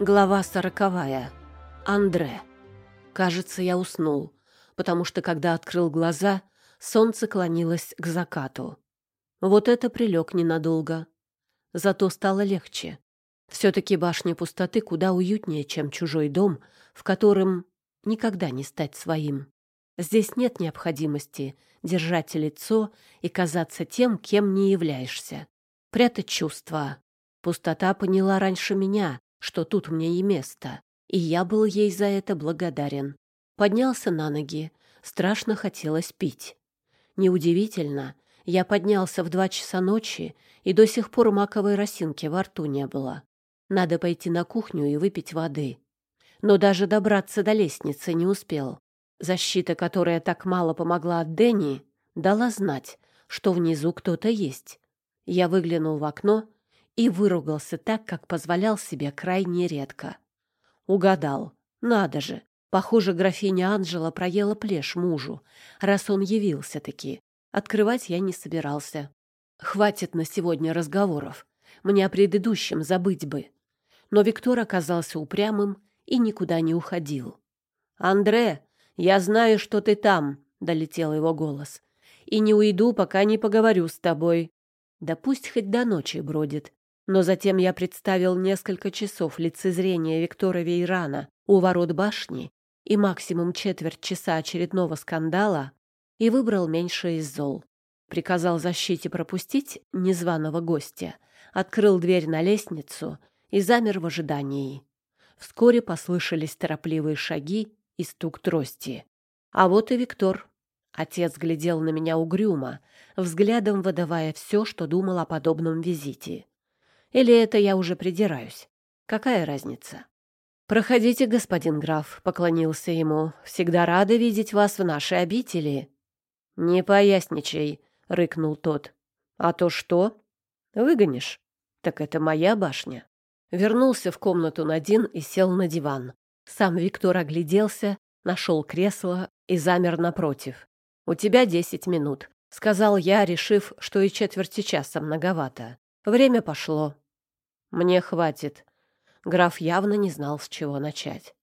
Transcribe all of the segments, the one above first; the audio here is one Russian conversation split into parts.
Глава сороковая. Андре. Кажется, я уснул, потому что, когда открыл глаза, солнце клонилось к закату. Вот это прилег ненадолго. Зато стало легче. Все-таки башня пустоты куда уютнее, чем чужой дом, в котором никогда не стать своим. Здесь нет необходимости держать лицо и казаться тем, кем не являешься. Прятать чувства. Пустота поняла раньше меня, что тут мне и место, и я был ей за это благодарен. Поднялся на ноги, страшно хотелось пить. Неудивительно, я поднялся в два часа ночи, и до сих пор маковой росинки во рту не было. Надо пойти на кухню и выпить воды. Но даже добраться до лестницы не успел. Защита, которая так мало помогла от Дэнни, дала знать, что внизу кто-то есть. Я выглянул в окно и выругался так, как позволял себе крайне редко. Угадал. Надо же. Похоже, графиня Анжела проела плешь мужу, раз он явился-таки. Открывать я не собирался. Хватит на сегодня разговоров. Мне о предыдущем забыть бы. Но Виктор оказался упрямым и никуда не уходил. «Андре, я знаю, что ты там», — долетел его голос. «И не уйду, пока не поговорю с тобой. Да пусть хоть до ночи бродит. Но затем я представил несколько часов лицезрения Виктора Вейрана у ворот башни и максимум четверть часа очередного скандала и выбрал меньшее из зол. Приказал защите пропустить незваного гостя, открыл дверь на лестницу и замер в ожидании. Вскоре послышались торопливые шаги и стук трости. А вот и Виктор. Отец глядел на меня угрюмо, взглядом выдавая все, что думал о подобном визите. Или это я уже придираюсь? Какая разница? «Проходите, господин граф», — поклонился ему. «Всегда рады видеть вас в нашей обители». «Не поясничай», — рыкнул тот. «А то что? Выгонишь? Так это моя башня». Вернулся в комнату Надин и сел на диван. Сам Виктор огляделся, нашел кресло и замер напротив. «У тебя десять минут», — сказал я, решив, что и четверти часа многовато. Время пошло. Мне хватит. Граф явно не знал, с чего начать.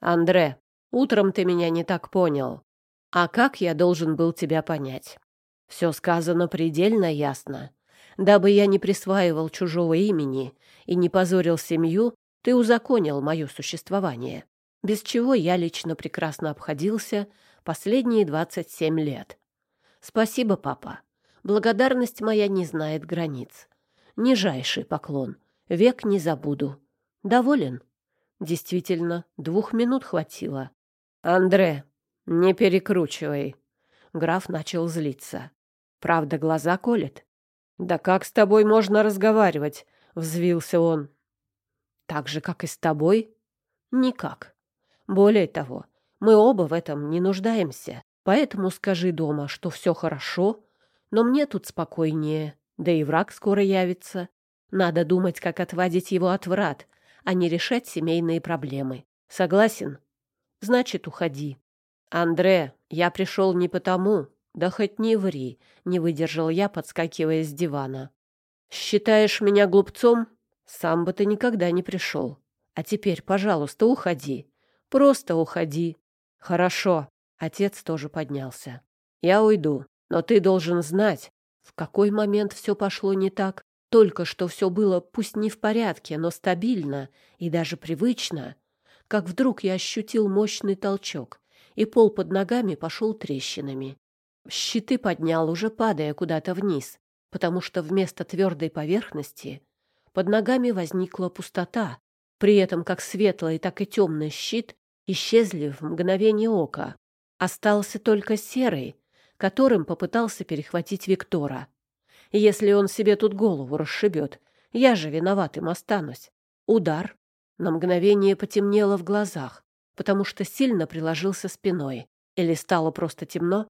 Андре, утром ты меня не так понял. А как я должен был тебя понять? Все сказано предельно ясно. Дабы я не присваивал чужого имени и не позорил семью, ты узаконил мое существование, без чего я лично прекрасно обходился последние двадцать семь лет. Спасибо, папа. Благодарность моя не знает границ. Нижайший поклон — Век не забуду. Доволен? Действительно, двух минут хватило. Андре, не перекручивай. Граф начал злиться. Правда, глаза колет. Да как с тобой можно разговаривать? Взвился он. Так же, как и с тобой? Никак. Более того, мы оба в этом не нуждаемся. Поэтому скажи дома, что все хорошо, но мне тут спокойнее, да и враг скоро явится. Надо думать, как отвадить его от врат, а не решать семейные проблемы. Согласен? Значит, уходи. Андре, я пришел не потому. Да хоть не ври, не выдержал я, подскакивая с дивана. Считаешь меня глупцом? Сам бы ты никогда не пришел. А теперь, пожалуйста, уходи. Просто уходи. Хорошо. Отец тоже поднялся. Я уйду, но ты должен знать, в какой момент все пошло не так. Только что все было пусть не в порядке, но стабильно и даже привычно, как вдруг я ощутил мощный толчок, и пол под ногами пошел трещинами. Щиты поднял, уже падая куда-то вниз, потому что вместо твердой поверхности под ногами возникла пустота, при этом как светлый, так и темный щит исчезли в мгновение ока. Остался только серый, которым попытался перехватить Виктора если он себе тут голову расшибет. Я же виноватым останусь. Удар. На мгновение потемнело в глазах, потому что сильно приложился спиной. Или стало просто темно.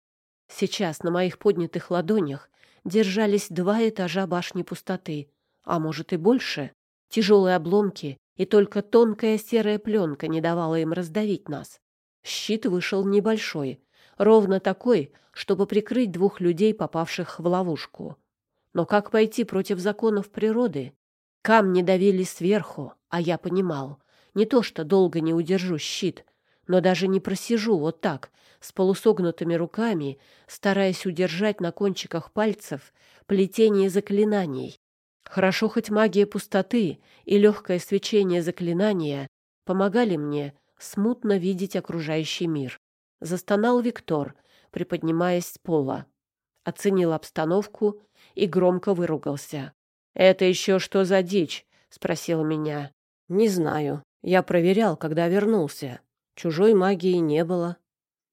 Сейчас на моих поднятых ладонях держались два этажа башни пустоты, а может и больше. Тяжелые обломки, и только тонкая серая пленка не давала им раздавить нас. Щит вышел небольшой, ровно такой, чтобы прикрыть двух людей, попавших в ловушку. Но как пойти против законов природы? Камни давили сверху, а я понимал, Не то что долго не удержу щит, но даже не просижу вот так, с полусогнутыми руками, стараясь удержать на кончиках пальцев плетение заклинаний. Хорошо хоть магия пустоты и легкое свечение заклинания помогали мне смутно видеть окружающий мир. Застонал Виктор, приподнимаясь с пола. Оценил обстановку и громко выругался. «Это еще что за дичь?» — спросил меня. «Не знаю. Я проверял, когда вернулся. Чужой магии не было.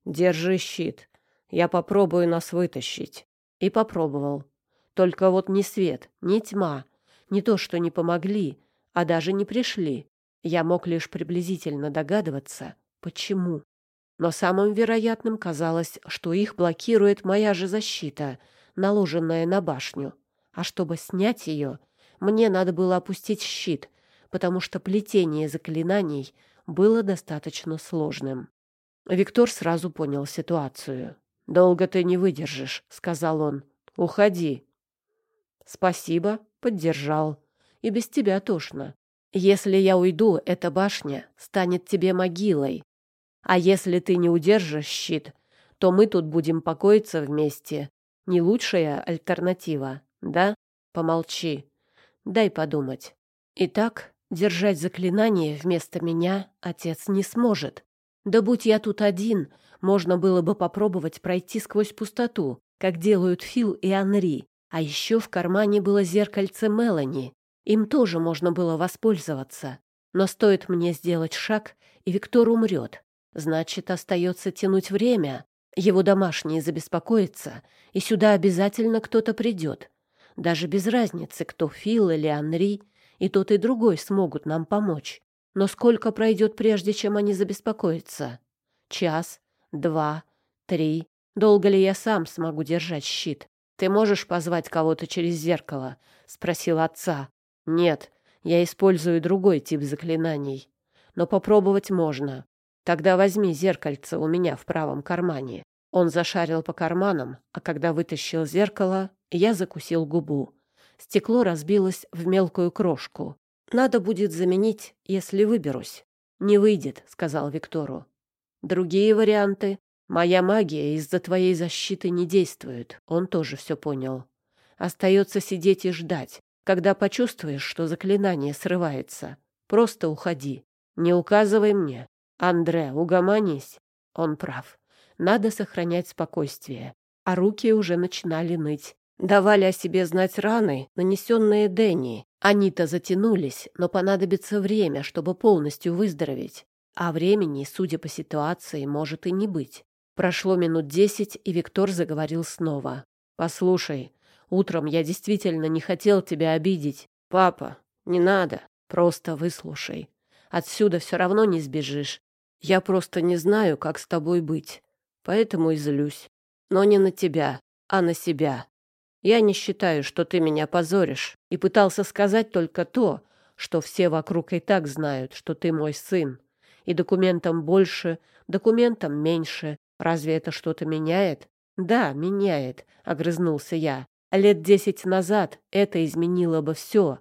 Держи щит. Я попробую нас вытащить». И попробовал. Только вот ни свет, ни тьма, не то что не помогли, а даже не пришли. Я мог лишь приблизительно догадываться, почему. Но самым вероятным казалось, что их блокирует моя же защита, наложенная на башню. А чтобы снять ее, мне надо было опустить щит, потому что плетение заклинаний было достаточно сложным. Виктор сразу понял ситуацию. «Долго ты не выдержишь», — сказал он. «Уходи». «Спасибо», — поддержал. «И без тебя тошно. Если я уйду, эта башня станет тебе могилой. А если ты не удержишь щит, то мы тут будем покоиться вместе. Не лучшая альтернатива, да? Помолчи. Дай подумать. Итак, держать заклинание вместо меня отец не сможет. Да будь я тут один, можно было бы попробовать пройти сквозь пустоту, как делают Фил и Анри. А еще в кармане было зеркальце Мелани. Им тоже можно было воспользоваться. Но стоит мне сделать шаг, и Виктор умрет. Значит, остается тянуть время. Его домашние забеспокоятся, и сюда обязательно кто-то придет. Даже без разницы, кто Фил или Анри, и тот, и другой смогут нам помочь. Но сколько пройдет, прежде чем они забеспокоятся? Час, два, три. Долго ли я сам смогу держать щит? Ты можешь позвать кого-то через зеркало? Спросил отца. Нет, я использую другой тип заклинаний. Но попробовать можно. Тогда возьми зеркальце у меня в правом кармане. Он зашарил по карманам, а когда вытащил зеркало, я закусил губу. Стекло разбилось в мелкую крошку. Надо будет заменить, если выберусь. Не выйдет, сказал Виктору. Другие варианты. Моя магия из-за твоей защиты не действует. Он тоже все понял. Остается сидеть и ждать. Когда почувствуешь, что заклинание срывается, просто уходи. Не указывай мне. Андре, угомонись. Он прав. Надо сохранять спокойствие. А руки уже начинали ныть. Давали о себе знать раны, нанесенные Дэнни. Они-то затянулись, но понадобится время, чтобы полностью выздороветь. А времени, судя по ситуации, может и не быть. Прошло минут десять, и Виктор заговорил снова. «Послушай, Утром я действительно не хотел тебя обидеть. Папа, не надо. Просто выслушай. Отсюда все равно не сбежишь. Я просто не знаю, как с тобой быть. Поэтому и злюсь. Но не на тебя, а на себя. Я не считаю, что ты меня позоришь, и пытался сказать только то, что все вокруг и так знают, что ты мой сын. И документам больше, документам меньше. Разве это что-то меняет? Да, меняет, огрызнулся я. Лет десять назад это изменило бы все.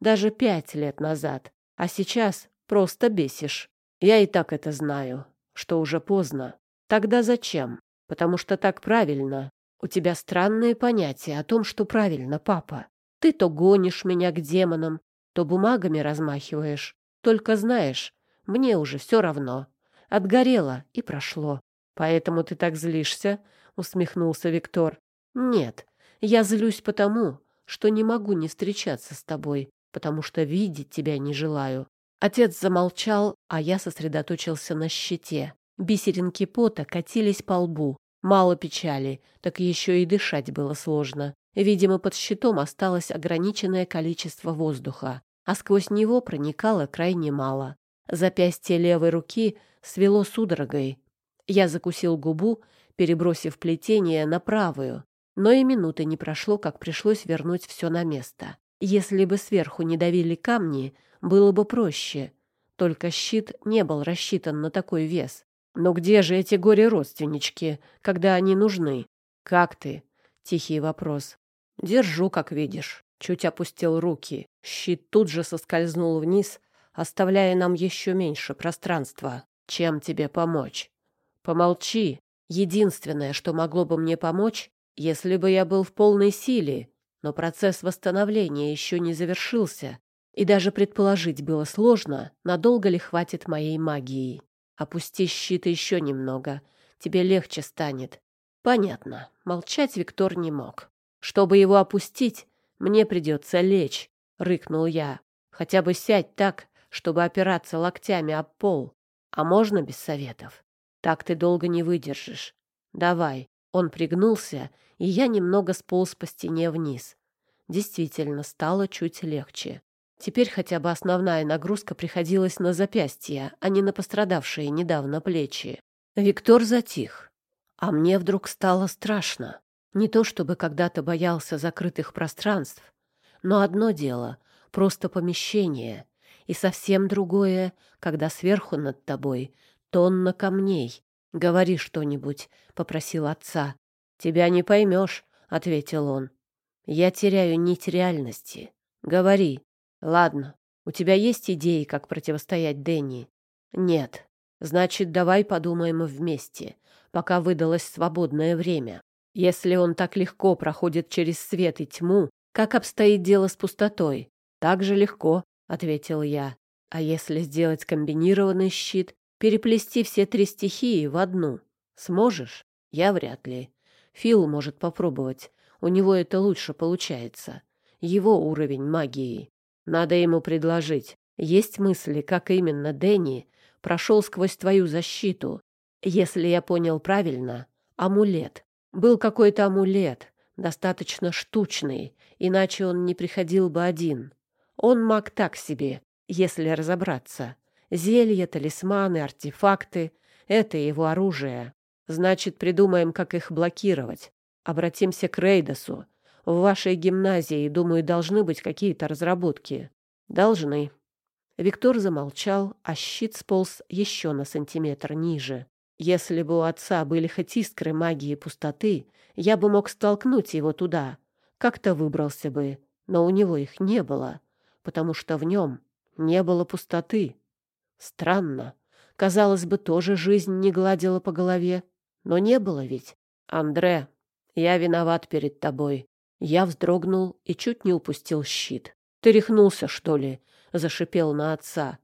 Даже пять лет назад. А сейчас просто бесишь. Я и так это знаю, что уже поздно. Тогда зачем? Потому что так правильно. У тебя странные понятия о том, что правильно, папа. Ты то гонишь меня к демонам, то бумагами размахиваешь. Только знаешь, мне уже все равно. Отгорело и прошло. Поэтому ты так злишься? Усмехнулся Виктор. Нет, я злюсь потому, что не могу не встречаться с тобой, потому что видеть тебя не желаю. Отец замолчал, а я сосредоточился на щите. Бисеринки пота катились по лбу. Мало печали, так еще и дышать было сложно. Видимо, под щитом осталось ограниченное количество воздуха, а сквозь него проникало крайне мало. Запястье левой руки свело судорогой. Я закусил губу, перебросив плетение на правую, но и минуты не прошло, как пришлось вернуть все на место. Если бы сверху не давили камни, было бы проще. Только щит не был рассчитан на такой вес. Но где же эти горе-родственнички, когда они нужны? Как ты? Тихий вопрос. Держу, как видишь. Чуть опустил руки. Щит тут же соскользнул вниз, оставляя нам еще меньше пространства. Чем тебе помочь? Помолчи. Единственное, что могло бы мне помочь, если бы я был в полной силе, но процесс восстановления еще не завершился, и даже предположить было сложно, надолго ли хватит моей магии. Опусти щит еще немного, тебе легче станет. Понятно, молчать Виктор не мог. Чтобы его опустить, мне придется лечь, рыкнул я. Хотя бы сядь так, чтобы опираться локтями об пол. А можно без советов? Так ты долго не выдержишь. Давай. Он пригнулся, и я немного сполз по стене вниз. Действительно, стало чуть легче. Теперь хотя бы основная нагрузка приходилась на запястья, а не на пострадавшие недавно плечи. Виктор затих. А мне вдруг стало страшно. Не то чтобы когда-то боялся закрытых пространств, но одно дело — просто помещение, и совсем другое, когда сверху над тобой тонна камней. «Говори что-нибудь», — попросил отца. «Тебя не поймешь», — ответил он. «Я теряю нить реальности. Говори». «Ладно, у тебя есть идеи, как противостоять Дэнни?» «Нет. Значит, давай подумаем вместе, пока выдалось свободное время. Если он так легко проходит через свет и тьму, как обстоит дело с пустотой? Так же легко, ответил я. А если сделать комбинированный щит, переплести все три стихии в одну? Сможешь? Я вряд ли. Фил может попробовать. У него это лучше получается. Его уровень магии. Надо ему предложить. Есть мысли, как именно Дэнни прошел сквозь твою защиту. Если я понял правильно, амулет. Был какой-то амулет, достаточно штучный, иначе он не приходил бы один. Он маг так себе, если разобраться. Зелья, талисманы, артефакты — это его оружие. Значит, придумаем, как их блокировать. Обратимся к Рейдосу. В вашей гимназии, думаю, должны быть какие-то разработки. Должны. Виктор замолчал, а щит сполз еще на сантиметр ниже. Если бы у отца были хоть искры магии пустоты, я бы мог столкнуть его туда. Как-то выбрался бы, но у него их не было, потому что в нем не было пустоты. Странно. Казалось бы, тоже жизнь не гладила по голове. Но не было ведь. Андре, я виноват перед тобой. Я вздрогнул и чуть не упустил щит. Ты рехнулся, что ли? Зашипел на отца.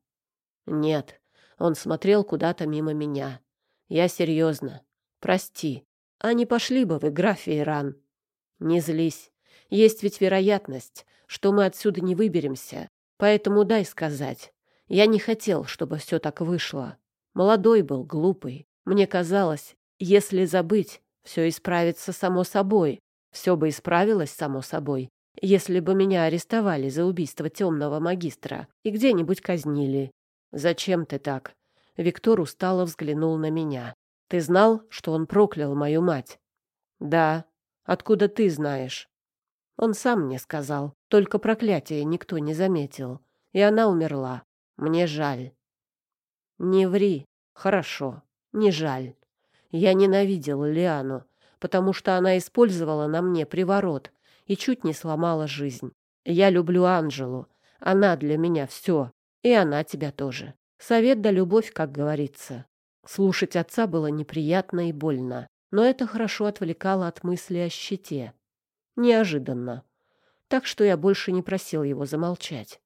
Нет. Он смотрел куда-то мимо меня. Я серьезно. Прости. А не пошли бы вы, граф Иран. Не злись. Есть ведь вероятность, что мы отсюда не выберемся. Поэтому дай сказать. Я не хотел, чтобы все так вышло. Молодой был, глупый. Мне казалось, если забыть, все исправится само собой. Все бы исправилось само собой, если бы меня арестовали за убийство темного магистра и где-нибудь казнили. Зачем ты так? Виктор устало взглянул на меня. «Ты знал, что он проклял мою мать?» «Да. Откуда ты знаешь?» Он сам мне сказал. Только проклятие никто не заметил. И она умерла. Мне жаль. Не ври. Хорошо. Не жаль. Я ненавидел Лиану, потому что она использовала на мне приворот и чуть не сломала жизнь. Я люблю Анжелу. Она для меня все. И она тебя тоже. Совет да любовь, как говорится. Слушать отца было неприятно и больно, но это хорошо отвлекало от мысли о щите. Неожиданно. Так что я больше не просил его замолчать.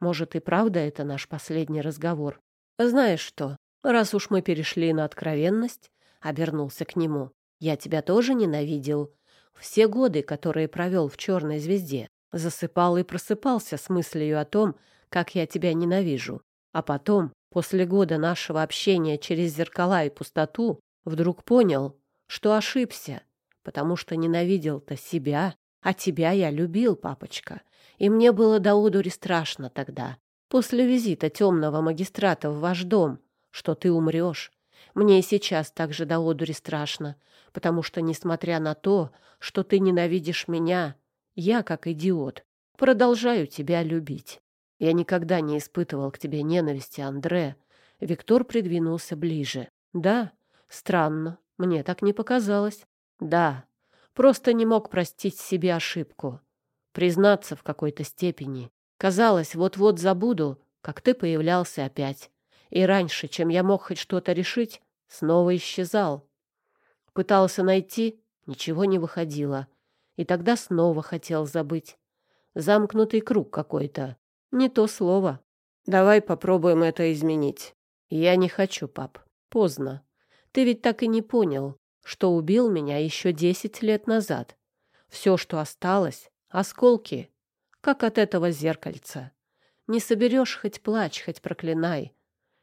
Может, и правда это наш последний разговор. Знаешь что, раз уж мы перешли на откровенность, обернулся к нему. Я тебя тоже ненавидел. Все годы, которые провел в «Черной звезде», засыпал и просыпался с мыслью о том, как я тебя ненавижу. А потом, после года нашего общения через зеркала и пустоту, вдруг понял, что ошибся, потому что ненавидел-то себя, а тебя я любил, папочка. И мне было до одури страшно тогда, после визита темного магистрата в ваш дом, что ты умрешь. Мне и сейчас так же до одури страшно, потому что, несмотря на то, что ты ненавидишь меня, я, как идиот, продолжаю тебя любить. Я никогда не испытывал к тебе ненависти, Андре. Виктор придвинулся ближе. Да, странно, мне так не показалось. Да, просто не мог простить себе ошибку. Признаться в какой-то степени. Казалось, вот-вот забуду, как ты появлялся опять. И раньше, чем я мог хоть что-то решить, снова исчезал. Пытался найти, ничего не выходило. И тогда снова хотел забыть. Замкнутый круг какой-то. Не то слово. Давай попробуем это изменить. Я не хочу, пап. Поздно. Ты ведь так и не понял, что убил меня еще десять лет назад. Все, что осталось — осколки, как от этого зеркальца. Не соберешь, хоть плачь, хоть проклинай.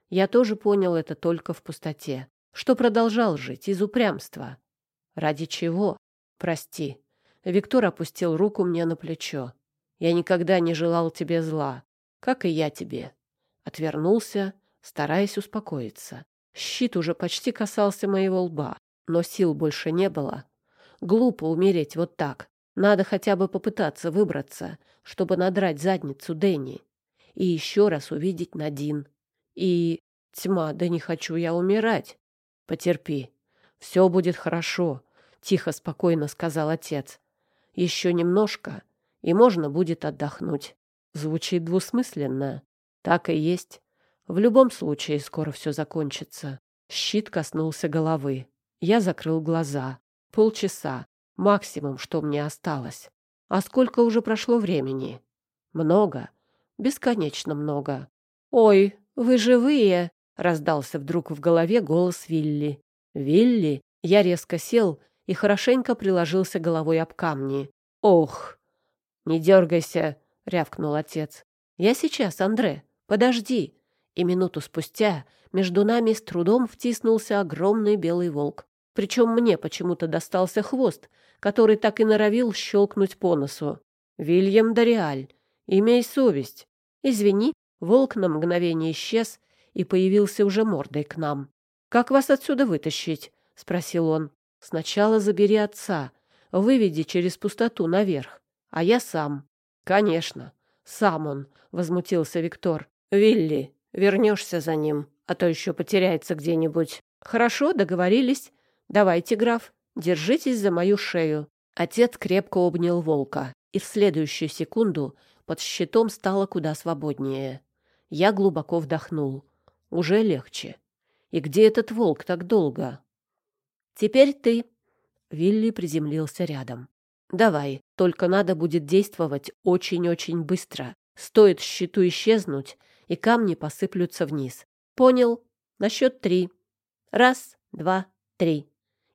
Я тоже понял это только в пустоте, что продолжал жить из упрямства. Ради чего? Прости. Виктор опустил руку мне на плечо. Я никогда не желал тебе зла, как и я тебе. Отвернулся, стараясь успокоиться. Щит уже почти касался моего лба, но сил больше не было. Глупо умереть вот так. Надо хотя бы попытаться выбраться, чтобы надрать задницу Дэнни. И еще раз увидеть Надин. И... Тьма, да не хочу я умирать. Потерпи. Все будет хорошо, — тихо, спокойно сказал отец. Еще немножко, и можно будет отдохнуть. Звучит двусмысленно. Так и есть. В любом случае скоро все закончится. Щит коснулся головы. Я закрыл глаза. Полчаса. Максимум, что мне осталось. А сколько уже прошло времени? Много. Бесконечно много. «Ой, вы живые!» — раздался вдруг в голове голос Вилли. «Вилли?» Я резко сел и хорошенько приложился головой об камни. «Ох!» «Не дергайся!» — рявкнул отец. «Я сейчас, Андре. Подожди!» И минуту спустя между нами с трудом втиснулся огромный белый волк. Причем мне почему-то достался хвост, который так и норовил щелкнуть по носу. «Вильям Дориаль, имей совесть!» «Извини», волк на мгновение исчез и появился уже мордой к нам. «Как вас отсюда вытащить?» — спросил он. «Сначала забери отца, выведи через пустоту наверх, а я сам». «Конечно, сам он», — возмутился Виктор. «Вилли, вернешься за ним, а то еще потеряется где-нибудь». «Хорошо, договорились. Давайте, граф, держитесь за мою шею». Отец крепко обнял волка, и в следующую секунду под щитом стало куда свободнее. Я глубоко вдохнул. Уже легче. И где этот волк так долго? Теперь ты. Вилли приземлился рядом. Давай, только надо будет действовать очень-очень быстро. Стоит щиту исчезнуть, и камни посыплются вниз. Понял? На счет три. Раз, два, три.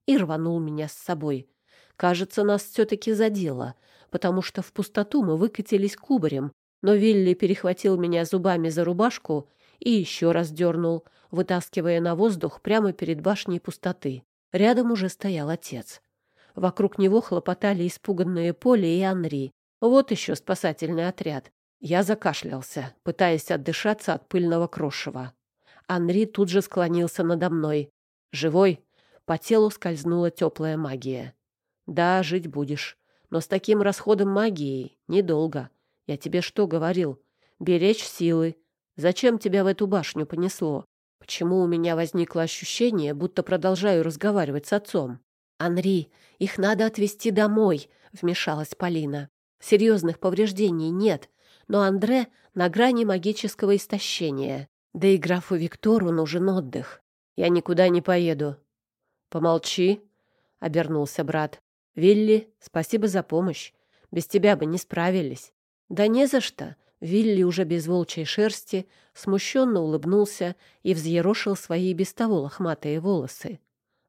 И рванул меня с собой. Кажется, нас все-таки задело, потому что в пустоту мы выкатились кубарем, но Вилли перехватил меня зубами за рубашку и еще раз дернул, вытаскивая на воздух прямо перед башней пустоты. Рядом уже стоял отец. Вокруг него хлопотали испуганные Поле и Анри. Вот еще спасательный отряд. Я закашлялся, пытаясь отдышаться от пыльного крошева. Анри тут же склонился надо мной. «Живой?» По телу скользнула теплая магия. «Да, жить будешь. Но с таким расходом магии недолго. Я тебе что говорил? Беречь силы. Зачем тебя в эту башню понесло? Почему у меня возникло ощущение, будто продолжаю разговаривать с отцом? Анри, их надо отвезти домой, вмешалась Полина. Серьезных повреждений нет, но Андре на грани магического истощения. Да и графу Виктору нужен отдых. Я никуда не поеду. Помолчи, обернулся брат. Вилли, спасибо за помощь. Без тебя бы не справились. Да не за что. Вилли уже без волчьей шерсти смущенно улыбнулся и взъерошил свои без того лохматые волосы.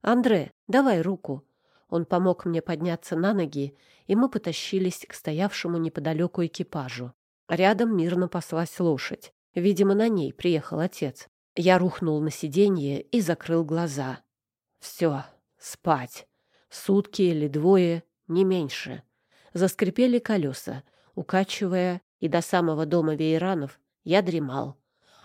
«Андре, давай руку». Он помог мне подняться на ноги, и мы потащились к стоявшему неподалеку экипажу. Рядом мирно паслась лошадь. Видимо, на ней приехал отец. Я рухнул на сиденье и закрыл глаза. Все, спать. Сутки или двое, не меньше. Заскрипели колеса, укачивая, и до самого дома Вейранов я дремал.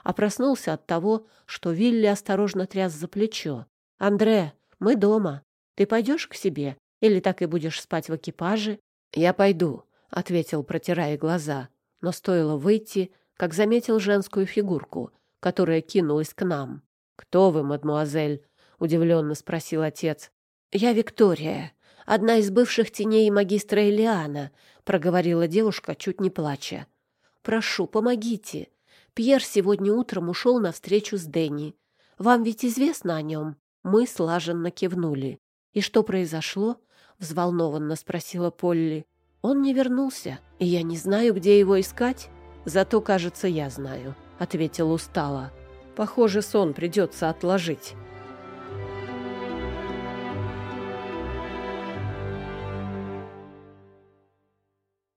А проснулся от того, что Вилли осторожно тряс за плечо. «Андре, мы дома. Ты пойдешь к себе? Или так и будешь спать в экипаже?» «Я пойду», — ответил, протирая глаза. Но стоило выйти, как заметил женскую фигурку, которая кинулась к нам. «Кто вы, мадмуазель?» — удивленно спросил отец. «Я Виктория, одна из бывших теней магистра Элиана», — проговорила девушка, чуть не плача. «Прошу, помогите. Пьер сегодня утром ушел на встречу с Дэнни. Вам ведь известно о нем?» Мы слаженно кивнули. «И что произошло?» — взволнованно спросила Полли. «Он не вернулся, и я не знаю, где его искать. Зато, кажется, я знаю», — ответил устало. «Похоже, сон придется отложить».